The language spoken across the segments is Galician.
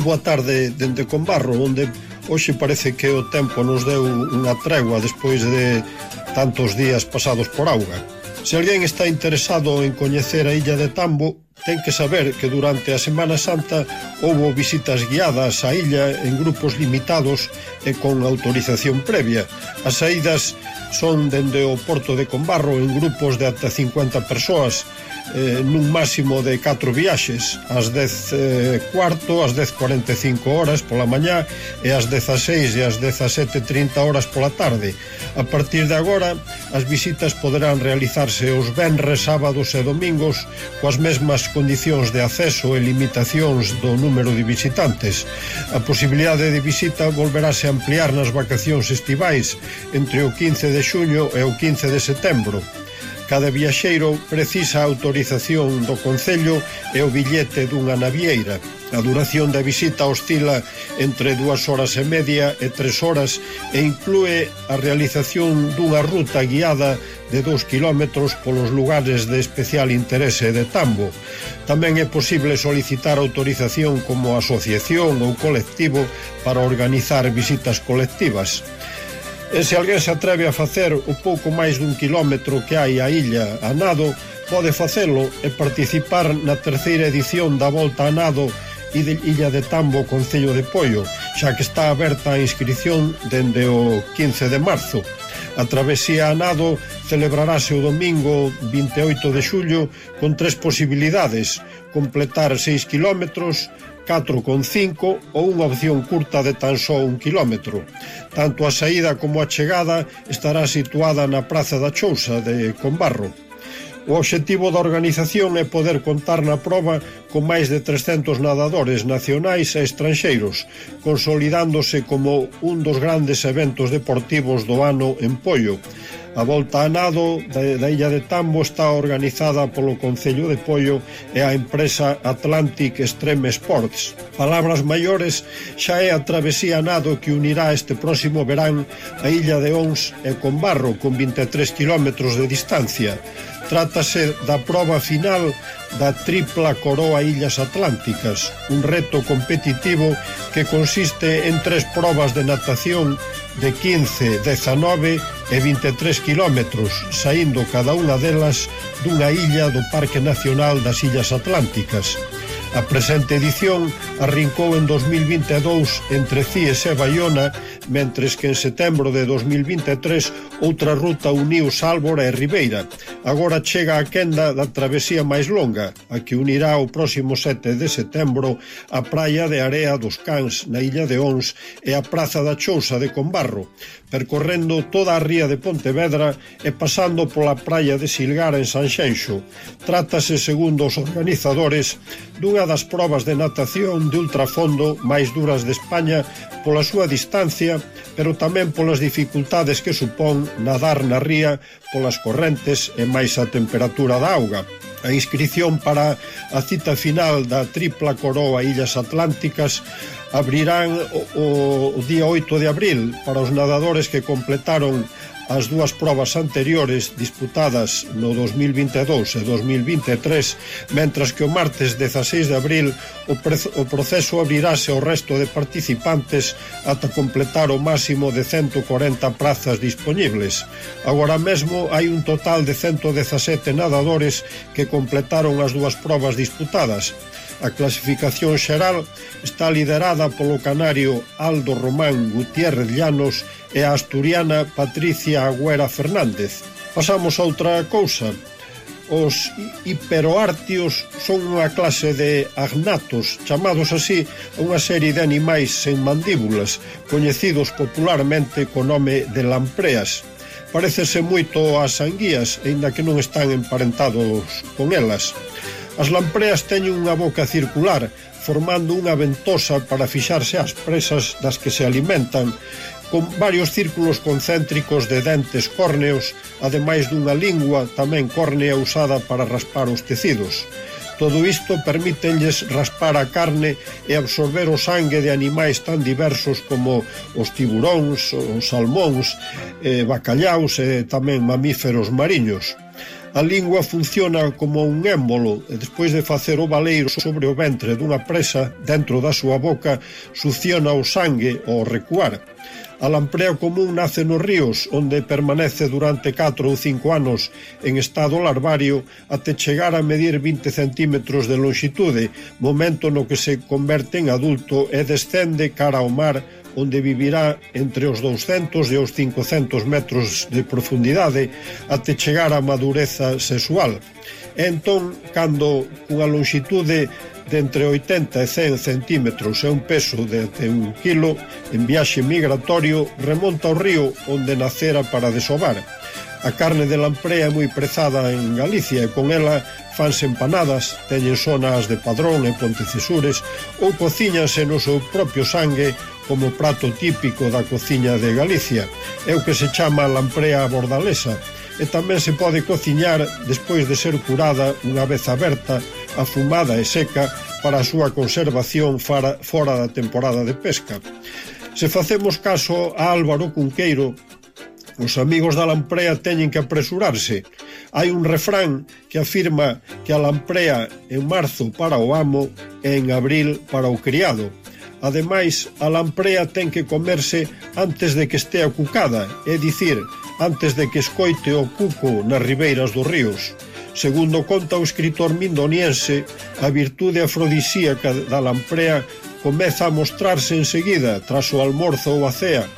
moi boa tarde dende Conbarro, onde hoxe parece que o tempo nos deu unha tregua despois de tantos días pasados por auga. Se alguén está interesado en coñecer a illa de Tambo, ten que saber que durante a Semana Santa Houbo visitas guiadas á illa en grupos limitados e con autorización previa. As saídas son dende o porto de Combarro en grupos de ata 50 persoas, eh, nun máximo de 4 viaxes, ás 10 eh, cuarto, ás 10.45 horas pola mañá e ás 16 e ás 17.30 horas pola tarde. A partir de agora, as visitas poderán realizarse os venres, sábados e domingos coas mesmas condicións de acceso e limitacións do número número de visitantes. A posibilidade de visita volverase a ampliar nas vacacións estivais entre o 15 de xuño e o 15 de setembro. Cada viaxeiro precisa a autorización do Concello e o billete dunha navieira. A duración da visita oscila entre dúas horas e media e tres horas e inclúe a realización dunha ruta guiada de dous kilómetros polos lugares de especial interese de Tambo. Tamén é posible solicitar autorización como asociación ou colectivo para organizar visitas colectivas. E se alguén se atreve a facer o pouco máis dun quilómetro que hai a illa a nado, pode facelo e participar na terceira edición da Volta a Nado e de Illa de Tambo, Concello de Poio, xa que está aberta a inscripción dende o 15 de marzo. A travesía a nado celebrarase o domingo 28 de xullo con tres posibilidades, completar 6 kilómetros, 4,5 ou unha opción curta de tan só un kilómetro. Tanto a saída como a chegada estará situada na Praza da Chousa de Combarro. O obxectivo da organización é poder contar na proba con máis de 300 nadadores nacionais e estranxeiros, consolidándose como un dos grandes eventos deportivos do ano en Pollo, A volta a nado da, da Illa de Tambo está organizada polo Concello de Poio e a empresa Atlantic Extreme Sports. Palabras maiores xa é a travesía a nado que unirá este próximo verán a Illa de Ons e con Barro con 23 km de distancia. Trátase da proba final da tripla coroa Illas Atlánticas, un reto competitivo que consiste en tres probas de natación de 15, 19 e 23 kilómetros, saindo cada unha delas dunha illa do Parque Nacional das Illas Atlánticas, A presente edición arrincou en 2022 entre Cies e Bayona, mentres que en setembro de 2023 outra ruta uniu Sálvora e Ribeira. Agora chega a quenda da travesía máis longa, a que unirá o próximo 7 de setembro a Praia de Area dos Cans, na illa de Ons, e a Praza da Chousa de Combarro, percorrendo toda a ría de Pontevedra e pasando pola Praia de Silgar en Sanxenxo. Trátase, segundo os organizadores, dunha unha das probas de natación de ultrafondo máis duras de España pola súa distancia, pero tamén polas dificultades que supón nadar na ría polas correntes e máis a temperatura da auga. A inscripción para a cita final da tripla coroa Illas Atlánticas abrirán o, o día 8 de abril para os nadadores que completaron as dúas probas anteriores disputadas no 2022 e 2023, mentras que o martes 16 de abril o, o proceso abrirase ao resto de participantes ata completar o máximo de 140 prazas disponibles. Agora mesmo hai un total de 117 nadadores que completaron as dúas probas disputadas, A clasificación xeral está liderada polo canario Aldo Román Gutiérrez Llanos e a asturiana Patricia Agüera Fernández. Pasamos a outra cousa. Os hiperoartios son unha clase de agnatos, chamados así a unha serie de animais sen mandíbulas, coñecidos popularmente co nome de lampreas Parecese moito ás anguías, aínda que non están emparentados con elas. As lampreas teñen unha boca circular, formando unha ventosa para fixarse ás presas das que se alimentan, con varios círculos concéntricos de dentes córneos, ademais dunha lingua tamén córnea usada para raspar os tecidos. Todo isto permítenlles raspar a carne e absorber o sangue de animais tan diversos como os tiburóns, os salmóns, eh, bacallaus e tamén mamíferos mariños. A lingua funciona como un émbolo e despois de facer o baleiro sobre o ventre dunha presa dentro da súa boca succiona o sangue ao recuar. A lamprea común nace nos ríos, onde permanece durante 4 ou 5 anos en estado larvario até chegar a medir 20 centímetros de longitude, momento no que se converte en adulto e descende cara ao mar onde vivirá entre os 200 e os 500 metros de profundidade até chegar á madureza sexual. E entón, cando cunha longitude de entre 80 e 100 centímetros e un peso de até un kilo, en viaxe migratorio remonta ao río onde nacera para desovar. A carne de lamprea é moi prezada en Galicia e con ela fanse empanadas, teñen zonas de Padrón e Pontecesures ou cociñanse no seu propio sangue como prato típico da cociña de Galicia. É o que se chama lamprea bordalesa e tamén se pode cociñar despois de ser curada unha vez aberta, afumada e seca para a súa conservación fora da temporada de pesca. Se facemos caso a Álvaro Cunqueiro, Os amigos da lamprea teñen que apresurarse. Hai un refrán que afirma que a lamprea en marzo para o amo e en abril para o criado. Ademais, a lamprea ten que comerse antes de que estea cucada, é dicir, antes de que escoite o cuco nas ribeiras dos ríos. Segundo conta o escritor mindoniense, a virtude afrodisíaca da lamprea comeza a mostrarse enseguida tras o almorzo ou a cea,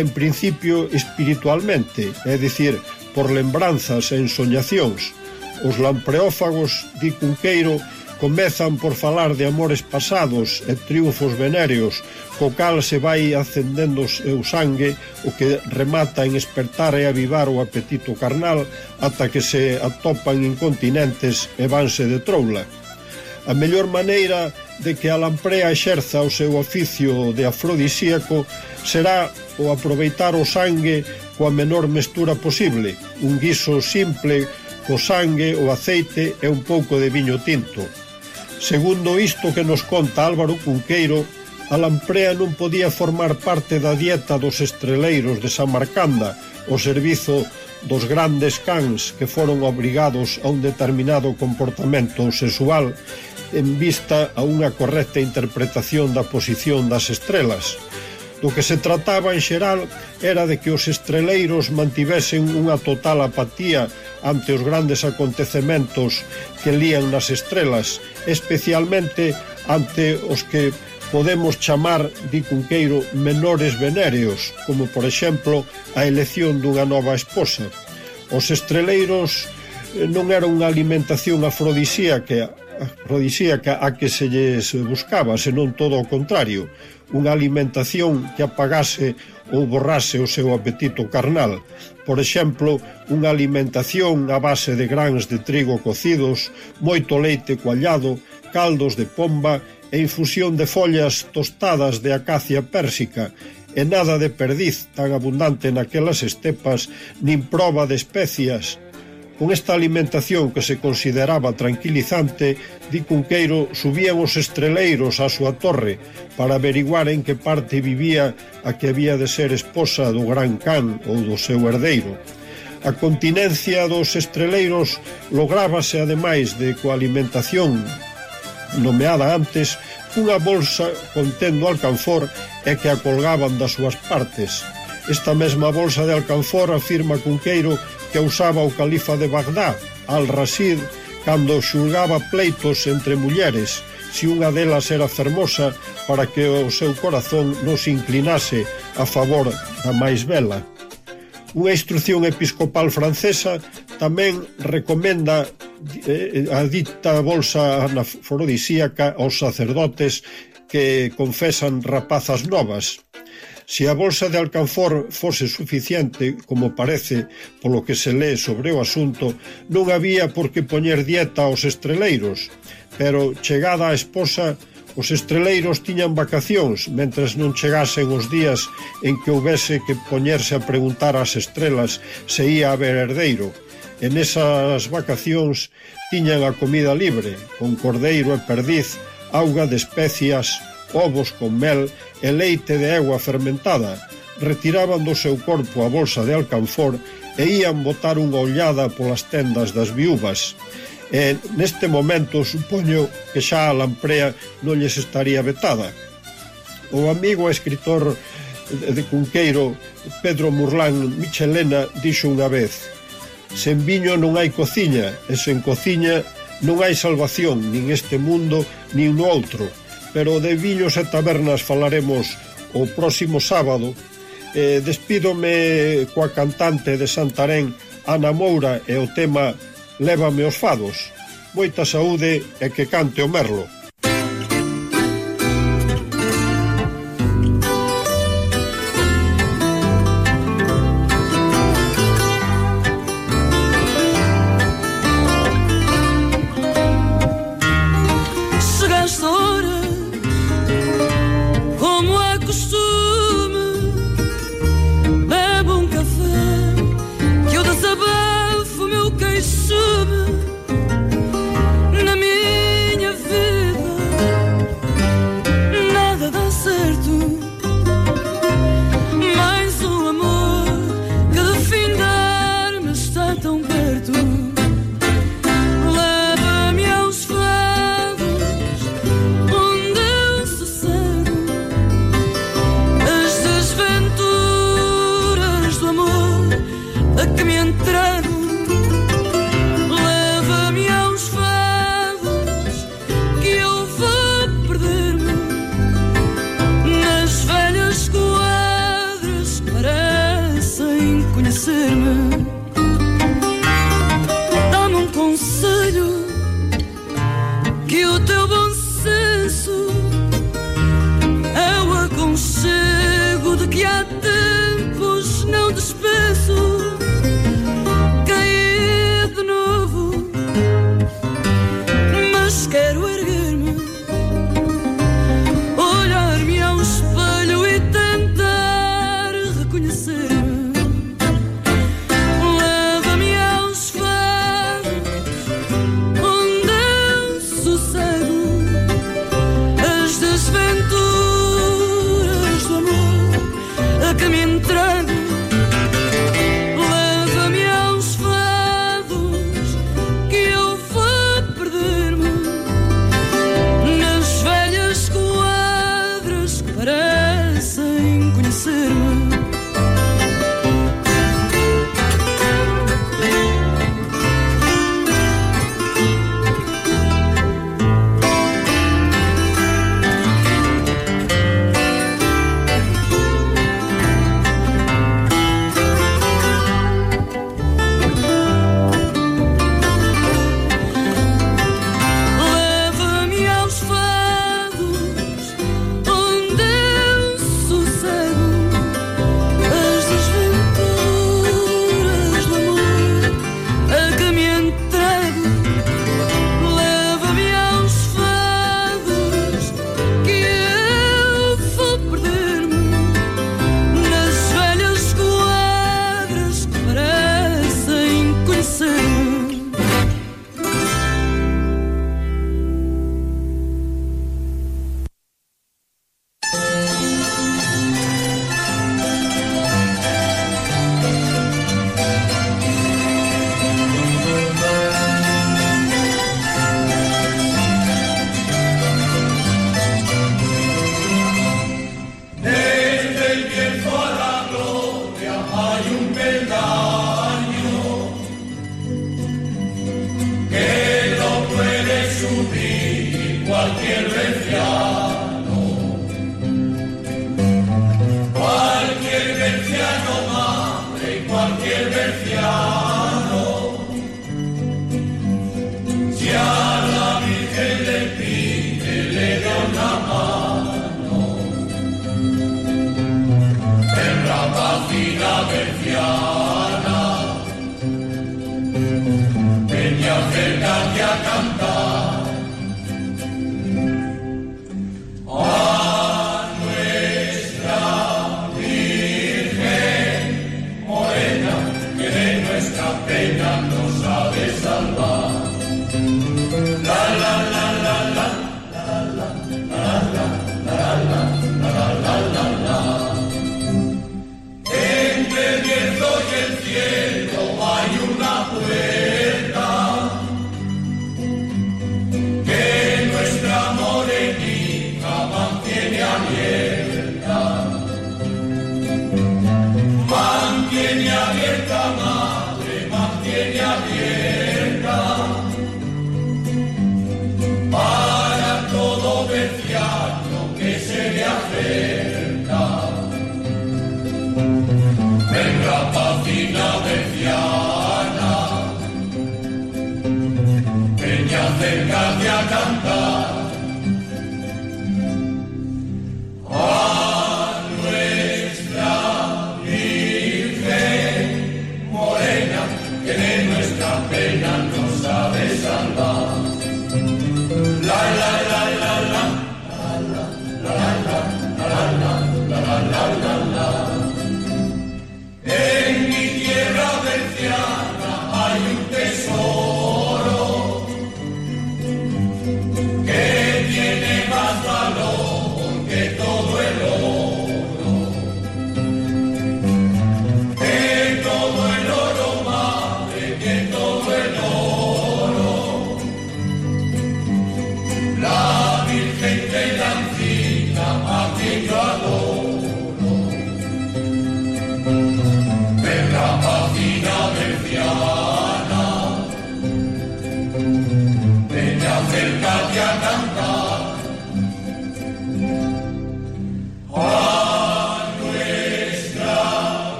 en principio espiritualmente, é dicir, por lembranzas e ensoñacións. Os lampreófagos, di Cunqueiro, comezan por falar de amores pasados e triunfos venéreos, co cal se vai acendendo o sangue, o que remata en espertar e avivar o apetito carnal ata que se atopan incontinentes e vanse de troula. A mellor maneira de que a lamprea exerza o seu oficio de afrodisíaco será o aproveitar o sangue coa menor mestura posible, un guiso simple co sangue, o aceite e un pouco de viño tinto. Segundo isto que nos conta Álvaro Cunqueiro, a lamprea non podía formar parte da dieta dos estreleiros de Samarcanda, o servizo dos grandes cans que foron obrigados a un determinado comportamento sexual en vista a unha correcta interpretación da posición das estrelas. Do que se trataba en xeral era de que os estreleiros mantivesen unha total apatía ante os grandes acontecementos que lían nas estrelas, especialmente ante os que podemos chamar, di Cunqueiro, menores venéreos, como por exemplo a elección dunha nova esposa. Os estreleiros eh, non era unha alimentación afrodisíaca, afrodisíaca a que se lles buscaba, senón todo o contrario, unha alimentación que apagase ou borrase o seu apetito carnal. Por exemplo, unha alimentación a base de grans de trigo cocidos, moito leite coallado, caldos de pomba e infusión de follas tostadas de acacia pérsica e nada de perdiz tan abundante naquelas estepas nin proba de especias. Con esta alimentación que se consideraba tranquilizante, Di Cunqueiro subían os estreleiros á súa torre para averiguar en que parte vivía a que había de ser esposa do gran can ou do seu herdeiro. A continencia dos estreleiros lográbase ademais de coalimentación nomeada antes, unha bolsa contendo alcanfor e que a colgaban das súas partes. Esta mesma bolsa de alcanfor afirma Cunqueiro que usaba o califa de Bagdá, al-Rasid, cando xulgaba pleitos entre mulleres, se unha delas era fermosa para que o seu corazón non se inclinase a favor da máis bela. Unha instrucción episcopal francesa tamén recomenda eh, eh a dita bolsa anafrodisíaca aos sacerdotes que confesan rapazas novas. Se a bolsa de alcanfor fose suficiente, como parece, polo que se lee sobre o asunto, non había por que poñer dieta aos estreleiros, pero chegada a esposa, os estreleiros tiñan vacacións mentras non chegasen os días en que houvese que poñerse a preguntar ás estrelas se ia haber herdeiro En esas vacacións tiñan a comida libre, con cordeiro e perdiz, auga de especias, ovos con mel e leite de egua fermentada. Retiraban do seu corpo a bolsa de alcanfor e ían botar unha ollada polas tendas das viúvas. E neste momento supoño que xa a lamprea non lles estaría vetada. O amigo escritor de Cunqueiro Pedro Murlán Michelena dixo unha vez Sen viño non hai cociña, e sen cociña non hai salvación, nin este mundo, nin no outro. Pero de viños e tabernas falaremos o próximo sábado. Eh, despídome coa cantante de Santarén, Ana Moura, e o tema Lévame os fados. Moita saúde e que cante o merlo. through Minha campanha.